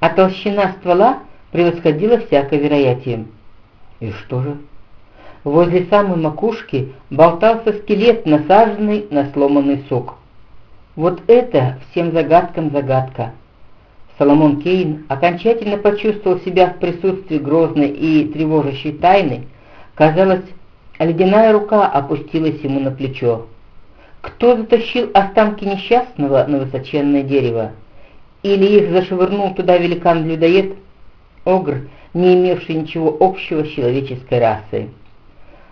а толщина ствола превосходила всякое вероятие. И что же? Возле самой макушки болтался скелет, насаженный на сломанный сок. Вот это всем загадкам загадка. Соломон Кейн окончательно почувствовал себя в присутствии грозной и тревожащей тайны. Казалось, ледяная рука опустилась ему на плечо. Кто затащил останки несчастного на высоченное дерево? Или их зашвырнул туда великан-людоед? Огр, не имевший ничего общего с человеческой расой.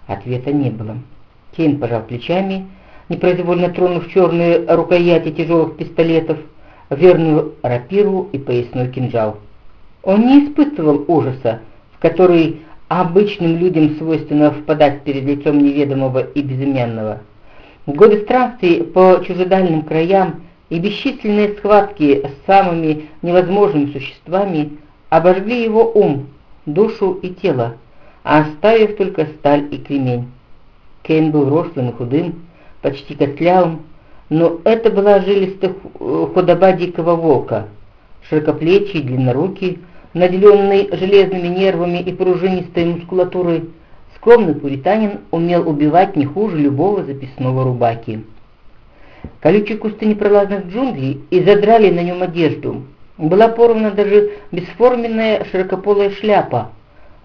Ответа не было. Кейн пожал плечами, непроизвольно тронув черные рукояти тяжелых пистолетов, верную рапиру и поясной кинжал. Он не испытывал ужаса, в который обычным людям свойственно впадать перед лицом неведомого и безымянного. Годы странствий по чужедальным краям и бесчисленные схватки с самыми невозможными существами обожгли его ум, душу и тело, оставив только сталь и кремень. Кейн был рослым и худым, почти костлявым, но это была жилистая худоба дикого волка, широкоплечий, длиннорукий, наделенный железными нервами и пружинистой мускулатурой, скромный пуританин умел убивать не хуже любого записного рубаки. Колючие кусты непролазных джунглей и задрали на нем одежду. Была порвана даже бесформенная широкополая шляпа,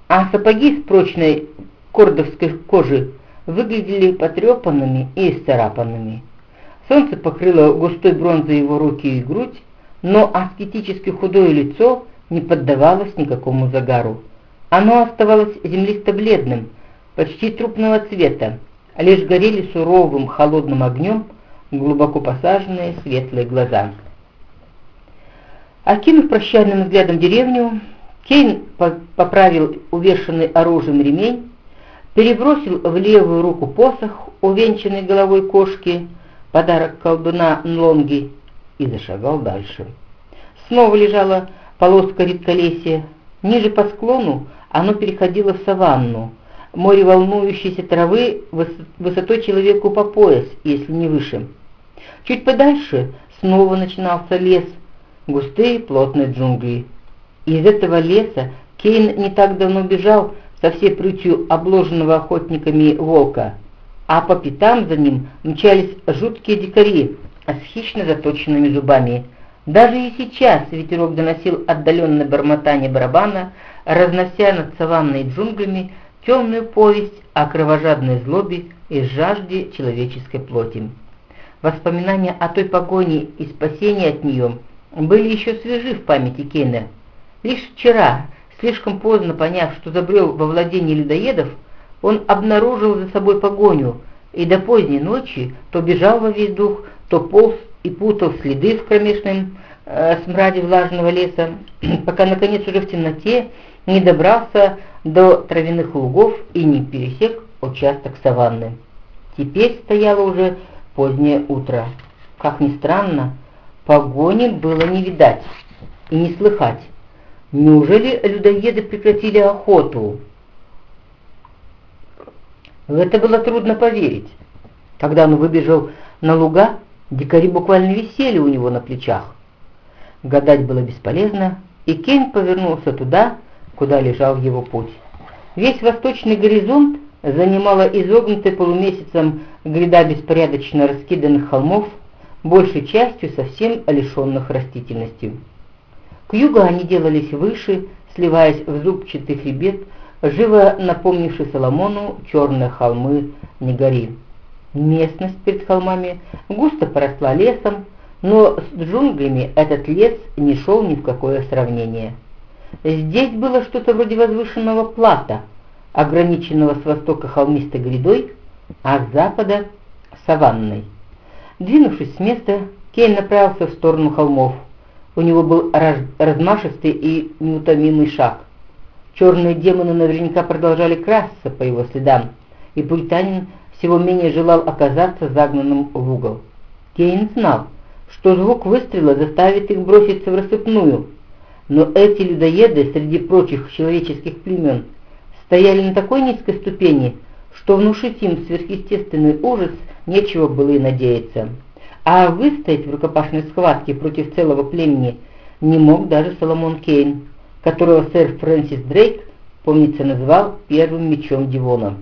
а сапоги с прочной кордовской кожи выглядели потрепанными и исцарапанными. Солнце покрыло густой бронзой его руки и грудь, но аскетически худое лицо не поддавалось никакому загару. Оно оставалось землисто-бледным, почти трупного цвета, лишь горели суровым холодным огнем глубоко посаженные светлые глаза. Окинув прощальным взглядом деревню, Кейн поправил увешанный оружием ремень, перебросил в левую руку посох, увенчанный головой кошки, подарок колдуна Нлонги, и зашагал дальше. Снова лежала полоска редколесья. Ниже по склону оно переходило в саванну, море волнующейся травы высотой человеку по пояс, если не выше. Чуть подальше снова начинался лес, густые плотные джунгли. Из этого леса Кейн не так давно бежал со всей прытью обложенного охотниками волка, а по пятам за ним мчались жуткие дикари с хищно заточенными зубами. Даже и сейчас ветерок доносил отдаленное бормотание барабана, разнося над саванной джунглями темную повесть о кровожадной злобе и жажде человеческой плоти. Воспоминания о той погоне и спасении от нее были еще свежи в памяти Кейна. Лишь вчера, слишком поздно поняв, что забрел во владение людоедов, он обнаружил за собой погоню и до поздней ночи то бежал во весь дух, то полз и путал следы в кромешном э, смраде влажного леса, пока наконец уже в темноте не добрался до травяных лугов и не пересек участок саванны. Теперь стояло уже позднее утро. Как ни странно, погони было не видать и не слыхать. Неужели людоеды прекратили охоту? В это было трудно поверить. Когда он выбежал на луга, дикари буквально висели у него на плечах. Гадать было бесполезно, и Кейн повернулся туда, куда лежал его путь. Весь восточный горизонт занимала изогнутая полумесяцем гряда беспорядочно раскиданных холмов, большей частью совсем лишенных растительности. К югу они делались выше, сливаясь в зубчатый хребет, живо напомнивший Соломону черные холмы Негори. Местность перед холмами густо поросла лесом, но с джунглями этот лес не шел ни в какое сравнение. Здесь было что-то вроде возвышенного плата, ограниченного с востока холмистой грядой, а с запада — саванной. Двинувшись с места, Кейн направился в сторону холмов. У него был размашистый и неутомимый шаг. Черные демоны наверняка продолжали красться по его следам, и пуританин всего менее желал оказаться загнанным в угол. Кейн знал, что звук выстрела заставит их броситься в рассыпную, но эти людоеды среди прочих человеческих племен стояли на такой низкой ступени, что внушить им сверхъестественный ужас нечего было и надеяться. А выстоять в рукопашной схватке против целого племени не мог даже Соломон Кейн, которого сэр Фрэнсис Дрейк, помнится, назвал первым мечом Дивона.